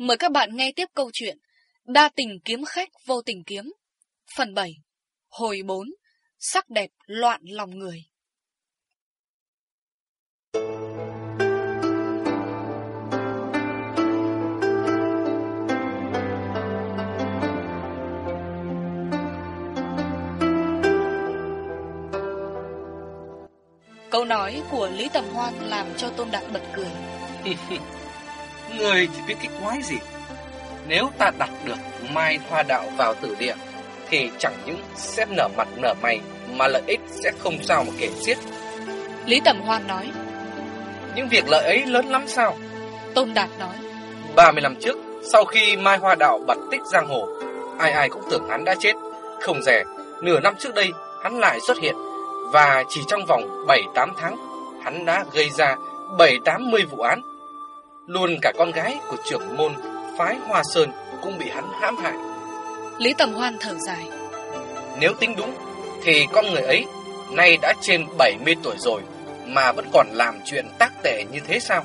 Mời các bạn nghe tiếp câu chuyện Đa tình kiếm khách vô tình kiếm. Phần 7 Hồi 4 Sắc đẹp loạn lòng người. Câu nói của Lý Tầm Hoan làm cho Tôn Đạt bật cười. Người thì biết cái quái gì? Nếu ta đặt được Mai Hoa Đạo vào tử địa Thì chẳng những sẽ nở mặt nở mày Mà lợi ích sẽ không sao mà kể xiết. Lý Tầm Hoan nói. Những việc lợi ấy lớn lắm sao? Tôn Đạt nói. 30 năm trước Sau khi Mai Hoa Đạo bật tích giang hồ Ai ai cũng tưởng hắn đã chết. Không rẻ Nửa năm trước đây hắn lại xuất hiện. Và chỉ trong vòng 7-8 tháng Hắn đã gây ra 7-80 vụ án Luôn cả con gái của trưởng môn phái Hoa Sơn cũng bị hắn hãm hại. Lý Tầm Hoan thở dài. Nếu tính đúng, thì con người ấy nay đã trên 70 tuổi rồi mà vẫn còn làm chuyện tác tệ như thế sao?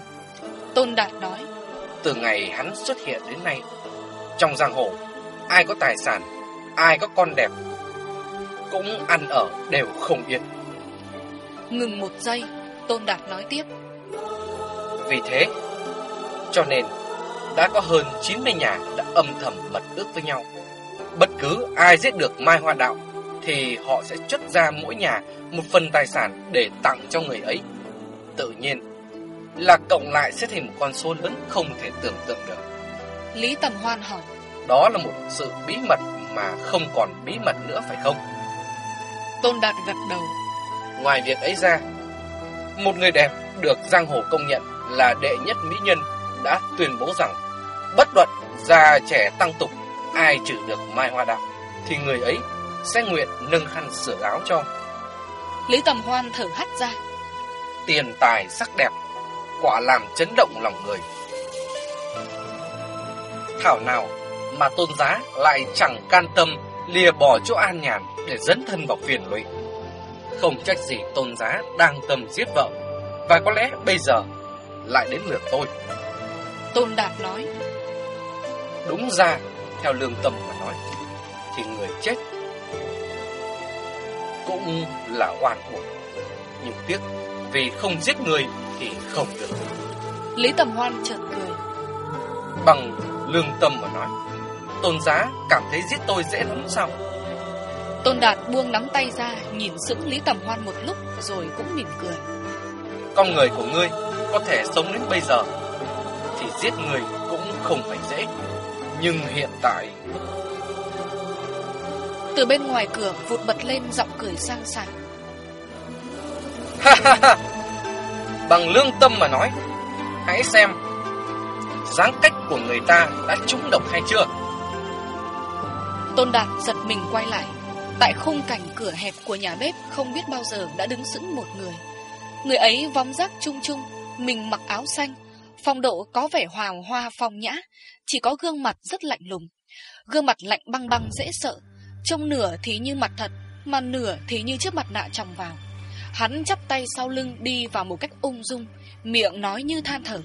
Tôn Đạt nói. Từ ngày hắn xuất hiện đến nay, trong giang hồ, ai có tài sản, ai có con đẹp, cũng ăn ở đều không yên. Ngừng một giây, Tôn Đạt nói tiếp. Vì thế, cho nên đã có hơn 90 nhà đã âm thầm mật ước với nhau. Bất cứ ai giết được Mai Hoa Đạo thì họ sẽ chất ra mỗi nhà một phần tài sản để tặng cho người ấy. Tự nhiên là cộng lại sẽ thành một con số lớn không thể tưởng tượng được. Lý Tầm Hoan hỏi. Đó là một sự bí mật mà không còn bí mật nữa phải không? Tôn Đạt gật đầu. Ngoài việc ấy ra, một người đẹp được giang hồ công nhận là đệ nhất mỹ nhân đã tuyên bố rằng bất luận già trẻ tăng tục ai trừ được Mai Hoa Đạo thì người ấy sẽ nguyện nâng khăn sửa áo cho. Lý Tầm Hoan thở hắt ra. Tiền tài sắc đẹp quả làm chấn động lòng người. Thảo nào mà tôn giá lại chẳng can tâm lìa bỏ chỗ an nhàn để dẫn thân vào phiền lụy. Không trách gì tôn giá đang tâm giết vợ và có lẽ bây giờ lại đến lượt tôi. Tôn Đạt nói. Đúng ra Theo lương tâm mà nói Thì người chết Cũng là oan uổng. Nhưng tiếc Vì không giết người Thì không được. Lý Tầm Hoan chợt cười. Bằng lương tâm mà nói Tôn giá cảm thấy giết tôi dễ lắm sao? Tôn Đạt buông nắm tay ra Nhìn sững Lý Tầm Hoan một lúc Rồi cũng mỉm cười. Con người của ngươi Có thể sống đến bây giờ thì giết người cũng không phải dễ. Nhưng hiện tại... Từ bên ngoài cửa vụt bật lên giọng cười sang sảng. Bằng lương tâm mà nói, hãy xem dáng cách của người ta đã trúng độc hay chưa. Tôn Đạt giật mình quay lại. Tại khung cảnh cửa hẹp của nhà bếp không biết bao giờ đã đứng sững một người. Người ấy vóng rác trung trung, mình mặc áo xanh, Phong độ có vẻ hoàng hoa phong nhã, chỉ có gương mặt rất lạnh lùng. Gương mặt lạnh băng băng dễ sợ, trông nửa thì như mặt thật, mà nửa thì như chiếc mặt nạ trong vào. Hắn chắp tay sau lưng đi vào một cách ung dung, miệng nói như than thở.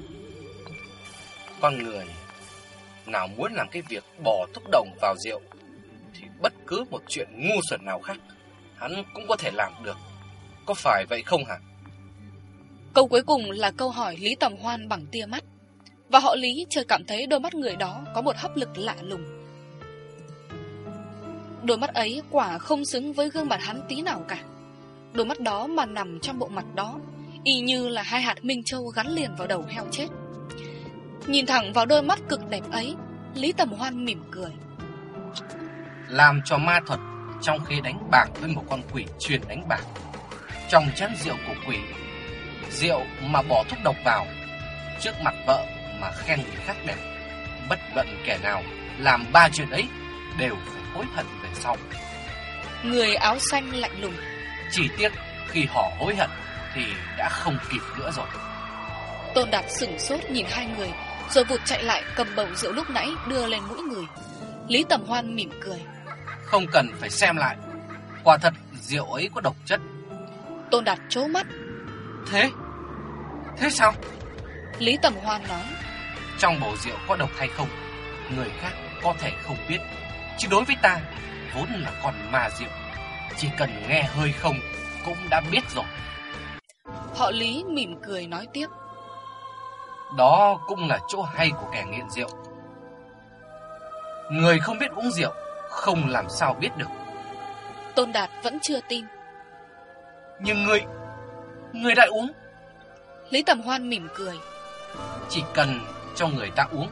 Con người nào muốn làm cái việc bỏ thúc đồng vào rượu thì bất cứ một chuyện ngu xuẩn nào khác hắn cũng có thể làm được. Có phải vậy không hả? Câu cuối cùng là câu hỏi Lý Tầm Hoan bằng tia mắt. Và họ Lý chợt cảm thấy đôi mắt người đó có một hấp lực lạ lùng. Đôi mắt ấy quả không xứng với gương mặt hắn tí nào cả. Đôi mắt đó mà nằm trong bộ mặt đó, y như là hai hạt minh châu gắn liền vào đầu heo chết. Nhìn thẳng vào đôi mắt cực đẹp ấy, Lý Tầm Hoan mỉm cười. Làm cho ma thuật trong khi đánh bạc với một con quỷ truyền đánh bạc. Trong chén rượu của quỷ Rượu mà bỏ thuốc độc vào Trước mặt vợ mà khen người khác đẹp. Bất luận kẻ nào Làm ba chuyện ấy Đều phải hối hận về sau. Người áo xanh lạnh lùng. Chỉ tiếc khi họ hối hận Thì đã không kịp nữa rồi. Tôn Đạt sửng sốt nhìn hai người Rồi vụt chạy lại cầm bầu rượu lúc nãy Đưa lên mũi người. Lý Tầm Hoan mỉm cười. Không cần phải xem lại. Quả thật rượu ấy có độc chất. Tôn Đạt trố mắt Thế? Thế sao? Lý Tầm Hoan nói. Trong bầu rượu có độc hay không Người khác có thể không biết. Chứ đối với ta Vốn là con ma rượu. Chỉ cần nghe hơi không Cũng đã biết rồi. Họ Lý mỉm cười nói tiếp. Đó cũng là chỗ hay của kẻ nghiện rượu. Người không biết uống rượu Không làm sao biết được. Tôn Đạt vẫn chưa tin. Nhưng người Người đã uống. Lý Tầm Hoan mỉm cười. Chỉ cần cho người ta uống.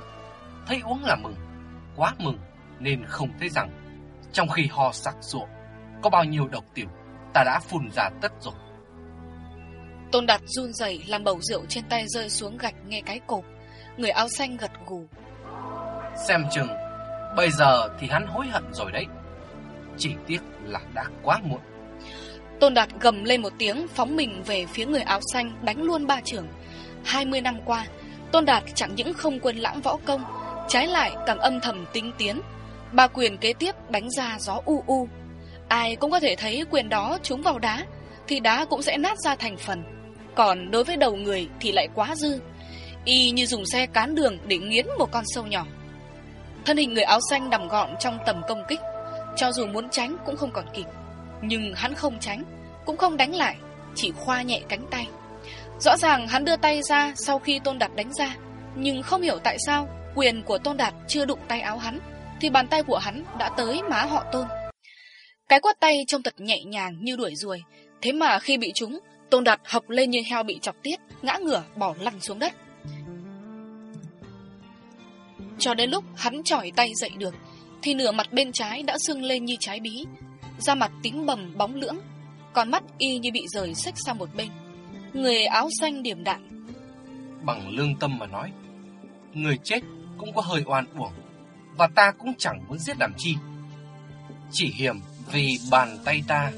Thấy uống là mừng Quá mừng Nên không thấy rằng Trong khi ho sặc sụa Có bao nhiêu độc tiểu Ta đã phun ra tất rồi. Tôn Đạt run rẩy làm bầu rượu trên tay rơi xuống gạch nghe cái cột Người áo xanh gật gù. Xem chừng Bây giờ thì hắn hối hận rồi đấy. Chỉ tiếc là đã quá muộn Tôn Đạt gầm lên một tiếng, phóng mình về phía người áo xanh, đánh luôn ba trưởng. 20 năm qua, Tôn Đạt chẳng những không quên lãng võ công, Trái lại càng âm thầm tinh tiến. Ba quyền kế tiếp đánh ra gió u u. Ai cũng có thể thấy quyền đó trúng vào đá, Thì đá cũng sẽ nát ra thành phần. Còn đối với đầu người thì lại quá dư. Y như dùng xe cán đường để nghiến một con sâu nhỏ. Thân hình người áo xanh nằm gọn trong tầm công kích, Cho dù muốn tránh cũng không còn kịp. Nhưng hắn không tránh, Cũng không đánh lại, Chỉ khoa nhẹ cánh tay. Rõ ràng hắn đưa tay ra sau khi Tôn Đạt đánh ra, Nhưng không hiểu tại sao Quyền của Tôn Đạt chưa đụng tay áo hắn, Thì bàn tay của hắn đã tới má họ Tôn. Cái quát tay trông thật nhẹ nhàng như đuổi ruồi, Thế mà khi bị trúng, Tôn Đạt học lên như heo bị chọc tiết, Ngã ngửa bỏ lăn xuống đất. Cho đến lúc hắn chỏi tay dậy được, Thì nửa mặt bên trái đã sưng lên như trái bí Da mặt tím bầm bóng lưỡng Còn mắt y như bị rời xách sang một bên. Người áo xanh điểm đạn Bằng lương tâm mà nói Người chết cũng có hơi oan uổng Và ta cũng chẳng muốn giết làm chi. Chỉ hiểm vì bàn tay ta.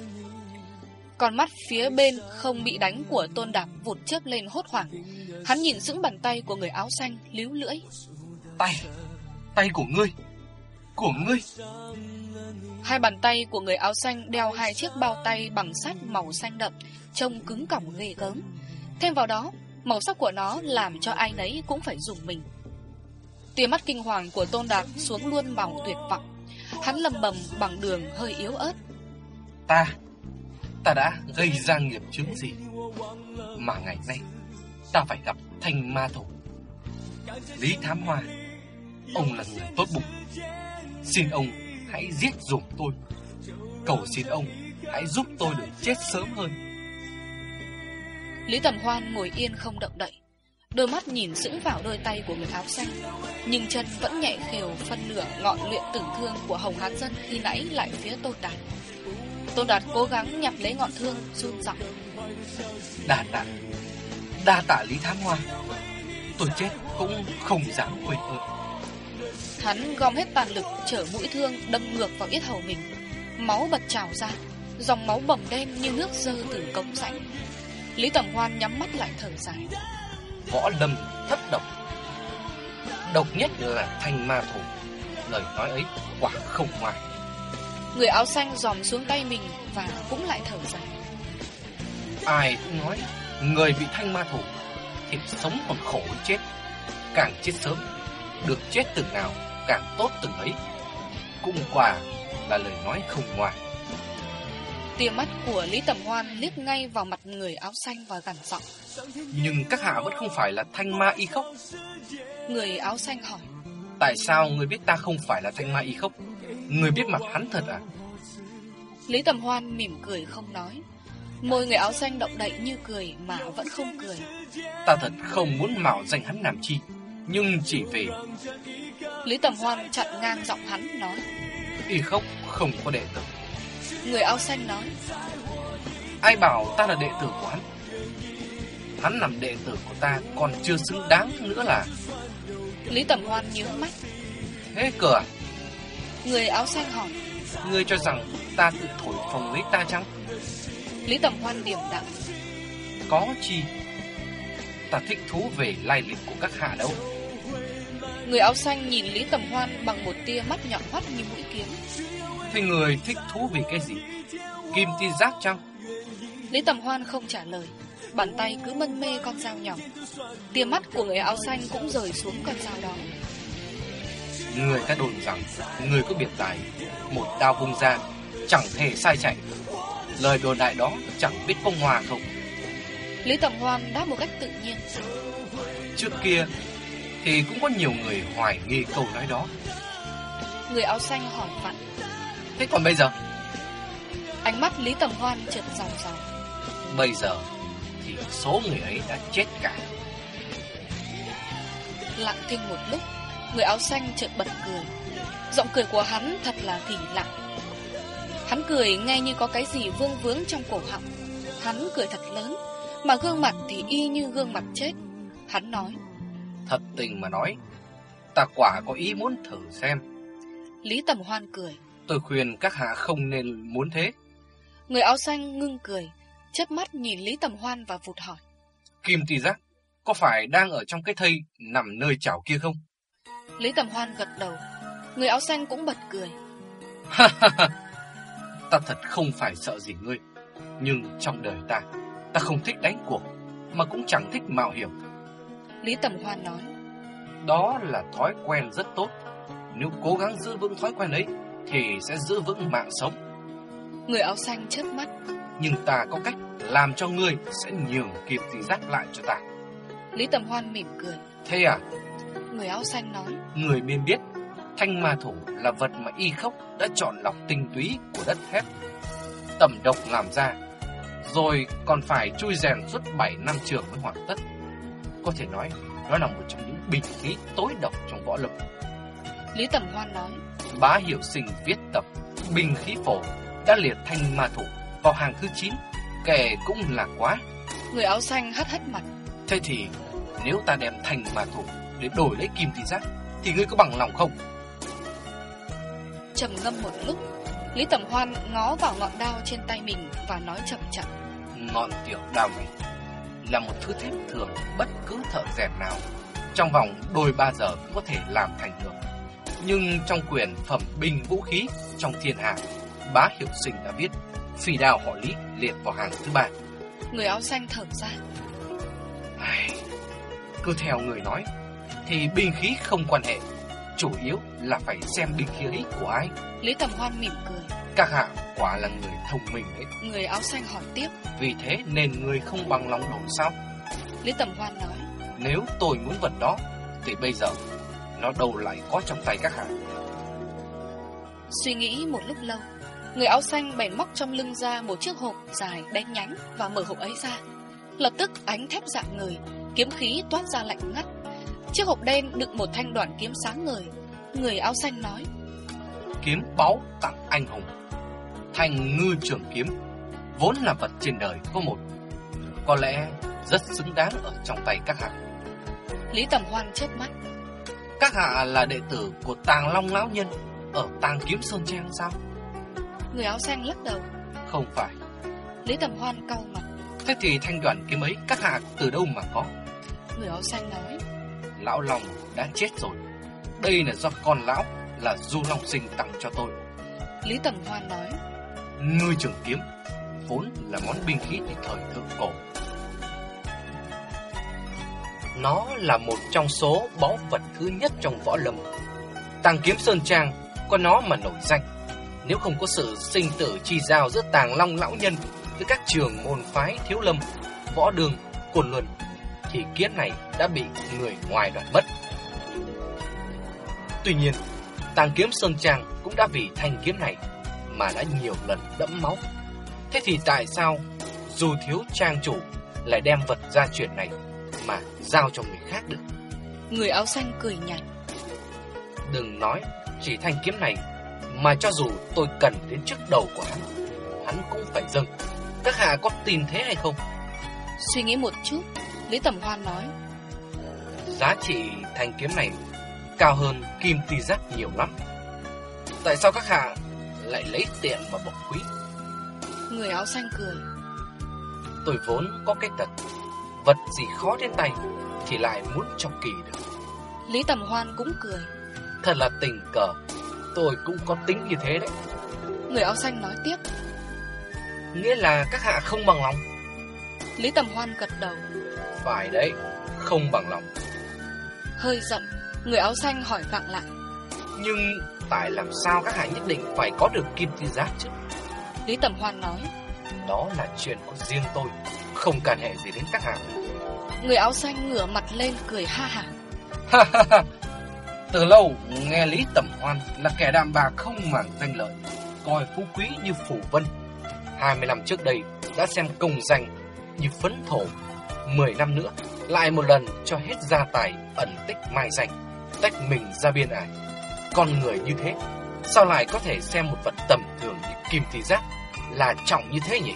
Còn mắt phía bên không bị đánh của tôn đạp vụt chớp lên hốt hoảng. Hắn nhìn sững bàn tay của người áo xanh líu lưỡi. Tay Tay của ngươi Của ngươi Hai bàn tay của người áo xanh đeo hai chiếc bao tay bằng sắt màu xanh đậm, Trông cứng cỏng ghê gớm. Thêm vào đó, Màu sắc của nó làm cho ai nấy cũng phải dùng mình. Tia mắt kinh hoàng của Tôn Đạt xuống luôn màu tuyệt vọng. Hắn lầm bầm bằng đường hơi yếu ớt. Ta Ta đã gây ra nghiệp chứng gì? Mà ngày nay, Ta phải gặp thanh ma thủ Lý Thám Hoa, Ông là người tốt bụng. Xin ông hãy giết dùm tôi. Cầu xin ông Hãy giúp tôi được chết sớm hơn. Lý Tầm Hoan ngồi yên không động đậy Đôi mắt nhìn sững vào đôi tay của người áo xanh Nhưng chân vẫn nhẹ khều phân nửa ngọn luyện tử thương của Hồng Hán Dân khi nãy lại phía Tôn Đạt. Tôn Đạt cố gắng nhặt lấy ngọn thương run giọng. Đa tạ Đa tạ Lý Thám Hoa. Tôi chết cũng không dám quên ơn Hắn gom hết tàn lực chở mũi thương đâm ngược vào yết hầu mình. Máu bật trào ra Dòng máu bầm đen như nước dơ từ cống rãnh. Lý Tầm Hoan nhắm mắt lại thở dài. Võ lâm thất độc. Độc nhất là thanh ma thủ. Lời nói ấy quả không ngoài. Người áo xanh dòm xuống tay mình Và cũng lại thở dài. Ai cũng nói Người bị thanh ma thủ Thì sống còn khổ chết. Càng chết sớm Được chết từng nào càng tốt từng ấy. Cũng quả là lời nói không ngoài. Tia mắt của Lý Tầm Hoan liếc ngay vào mặt người áo xanh và gằn giọng. Nhưng các hạ vẫn không phải là thanh ma y khốc. Người áo xanh hỏi. Tại sao người biết ta không phải là thanh ma y khốc? Người biết mặt hắn thật à? Lý Tầm Hoan mỉm cười không nói. Môi người áo xanh động đậy như cười mà vẫn không cười. Ta thật không muốn mạo danh hắn làm chi Nhưng chỉ vì Lý Tầm Hoan chặn ngang giọng hắn nói. Y khốc không có đệ tử. Người áo xanh nói. Ai bảo ta là đệ tử của hắn? Hắn làm đệ tử của ta Còn chưa xứng đáng nữa là. Lý Tầm Hoan nhíu mắt. Thế cửa Người áo xanh hỏi. Ngươi cho rằng ta tự thổi phồng lấy ta chăng? Lý Tầm Hoan điểm đạm. Có chi? Ta thích thú về lai lịch của các hạ đâu Người áo xanh nhìn Lý Tầm Hoan bằng một tia mắt nhọn hoắt như mũi kiếm. Thế người thích thú vì cái gì? Kim ti giác chăng? Lý Tầm Hoan không trả lời. Bàn tay cứ mân mê con dao nhỏ. Tia mắt của người áo xanh cũng rời xuống con dao đó. Người ta đồn rằng Người có biệt tài Một đao vung ra Chẳng thể sai chạy. Lời đồn đại đó chẳng biết công hòa không. Lý Tầm Hoan đáp một cách tự nhiên. Trước kia Thì cũng có nhiều người hoài nghi câu nói đó. Người áo xanh hỏi vặn Thế còn bây giờ? Ánh mắt Lý Tầm Hoan chợt ròng ròng. Bây giờ Thì số người ấy đã chết cả. Lặng thinh một lúc Người áo xanh chợt bật cười. Giọng cười của hắn thật là thỉ lặng. Hắn cười nghe như có cái gì vương vướng trong cổ họng. Hắn cười thật lớn Mà gương mặt thì y như gương mặt chết. Hắn nói Thật tình mà nói Ta quả có ý muốn thử xem. Lý Tầm Hoan cười. Tôi khuyên các hạ không nên muốn thế. Người áo xanh ngưng cười chớp mắt nhìn Lý Tầm Hoan và vụt hỏi. Kim tỳ giác Có phải đang ở trong cái thây Nằm nơi chảo kia không? Lý Tầm Hoan gật đầu. Người áo xanh cũng bật cười. Ta thật không phải sợ gì ngươi Nhưng trong đời ta Ta không thích đánh cuộc Mà cũng chẳng thích mạo hiểm Lý Tầm Hoan nói. Đó là thói quen rất tốt. Nếu cố gắng giữ vững thói quen ấy Thì sẽ giữ vững mạng sống. Người áo xanh chớp mắt. Nhưng ta có cách Làm cho ngươi sẽ nhường kịp gì giác lại cho ta. Lý Tầm Hoan mỉm cười. Thế à? Người áo xanh nói. Người biên biết Thanh ma thủ là vật mà y khốc đã chọn lọc tinh túy của đất thép. Tẩm độc làm ra Rồi còn phải chui rèn suốt 7 năm trường mới hoàn tất Có thể nói Nó là một trong những bình khí tối độc trong võ lực Lý Tầm Hoan nói Bá hiệu sinh viết tập Bình khí phổ đã liệt thanh ma thủ vào hàng thứ 9 Kẻ cũng là quá. Người áo xanh hất hất mặt. Thế thì nếu ta đem thanh ma thủ để đổi lấy kim thị giác Thì ngươi có bằng lòng không? Trầm ngâm một lúc Lý Tầm Hoan ngó vào ngọn đao trên tay mình Và nói chậm chậm. Ngọn tiểu đao này Là một thứ thép thường bất cứ thợ rèn nào Trong vòng đôi ba giờ cũng có thể làm thành được. Nhưng trong quyền phẩm binh vũ khí Trong thiên hạ Bá hiệu sinh đã viết Phi đao họ Lý liệt vào hàng thứ ba. Người áo xanh thở ra. Ai... Cứ theo người nói Thì binh khí không quan hệ Chủ yếu là phải xem binh khí ấy của ai. Lý Tầm Hoan mỉm cười Các hạ quả là người thông minh đấy. Người áo xanh hỏi tiếp. Vì thế nên người không bằng lòng đổi sao? Lý Tầm Hoan nói. Nếu tôi muốn vật đó Thì bây giờ Nó đâu lại có trong tay các hạ Suy nghĩ một lúc lâu Người áo xanh bèn móc trong lưng ra Một chiếc hộp dài đen nhánh Và mở hộp ấy ra. Lập tức ánh thép dạng người Kiếm khí toát ra lạnh ngắt. Chiếc hộp đen đựng một thanh đoạn kiếm sáng ngời. Người áo xanh nói. Kiếm báu tặng anh hùng Thành ngư trường kiếm Vốn là vật trên đời có một. Có lẽ rất xứng đáng ở trong tay các hạ. Lý Tầm Hoan chớp mắt. Các hạ là đệ tử của Tàng Long Lão Nhân Ở Tàng Kiếm Sơn Trang sao? Người áo xanh lắc đầu. Không phải. Lý Tầm Hoan cau mặt. Thế thì thanh đoạn kiếm ấy các hạ từ đâu mà có? Người áo xanh nói. Lão Long đã chết rồi. Đây là do con lão Là Du Long Sinh tặng cho tôi. Lý Tầm Hoan nói Ngư trường kiếm Vốn là món binh khí từ thời thượng cổ. Nó là một trong số báu vật thứ nhất trong võ lâm. Tàng kiếm Sơn Trang Có nó mà nổi danh. Nếu không có sự sinh tử chi giao giữa tàng long lão nhân Với các trường môn phái thiếu lâm Võ đường, cồn luận, thì kiếm này đã bị người ngoài đoạt mất. Tuy nhiên, tàng kiếm Sơn Trang cũng đã vì thanh kiếm này mà đã nhiều lần đẫm máu. Thế thì tại sao dù thiếu trang chủ lại đem vật gia truyền này mà giao cho người khác được? Người áo xanh cười nhạt. Đừng nói chỉ thanh kiếm này mà cho dù tôi cần đến trước đầu của hắn, hắn cũng phải dâng. Các hạ có tin thế hay không? Suy nghĩ một chút, Lý Tầm Hoan nói Giá trị thanh kiếm này cao hơn kim ti giác nhiều lắm Tại sao các hạ lại lấy tiền mà bộc quý Người áo xanh cười. Tôi vốn có cái tật Vật gì khó đến tay Thì lại muốn cho kỳ được. Lý Tầm Hoan cũng cười. Thật là tình cờ Tôi cũng có tính như thế đấy. Người áo xanh nói tiếp. Nghĩa là các hạ không bằng lòng. Lý Tầm Hoan gật đầu. Phải đấy, không bằng lòng. Hơi giận Người áo xanh hỏi vặng lại. Nhưng tại làm sao các hạ nhất định phải có được kim ti giác chứ? Lý Tầm Hoan nói. Đó là chuyện của riêng tôi Không cần hệ gì đến các hạ Người áo xanh ngửa mặt lên cười ha hả. Từ lâu nghe Lý Tầm Hoan là kẻ đạm bạc không màng danh lợi Coi phú quý như phủ vân. 20 năm trước đây đã xem công danh như phấn thổ. 10 năm nữa lại một lần cho hết gia tài ẩn tích mai danh Tách mình ra biên ải con người như thế? Sao lại có thể xem một vật tầm thường như kim thi giác Là trọng như thế nhỉ?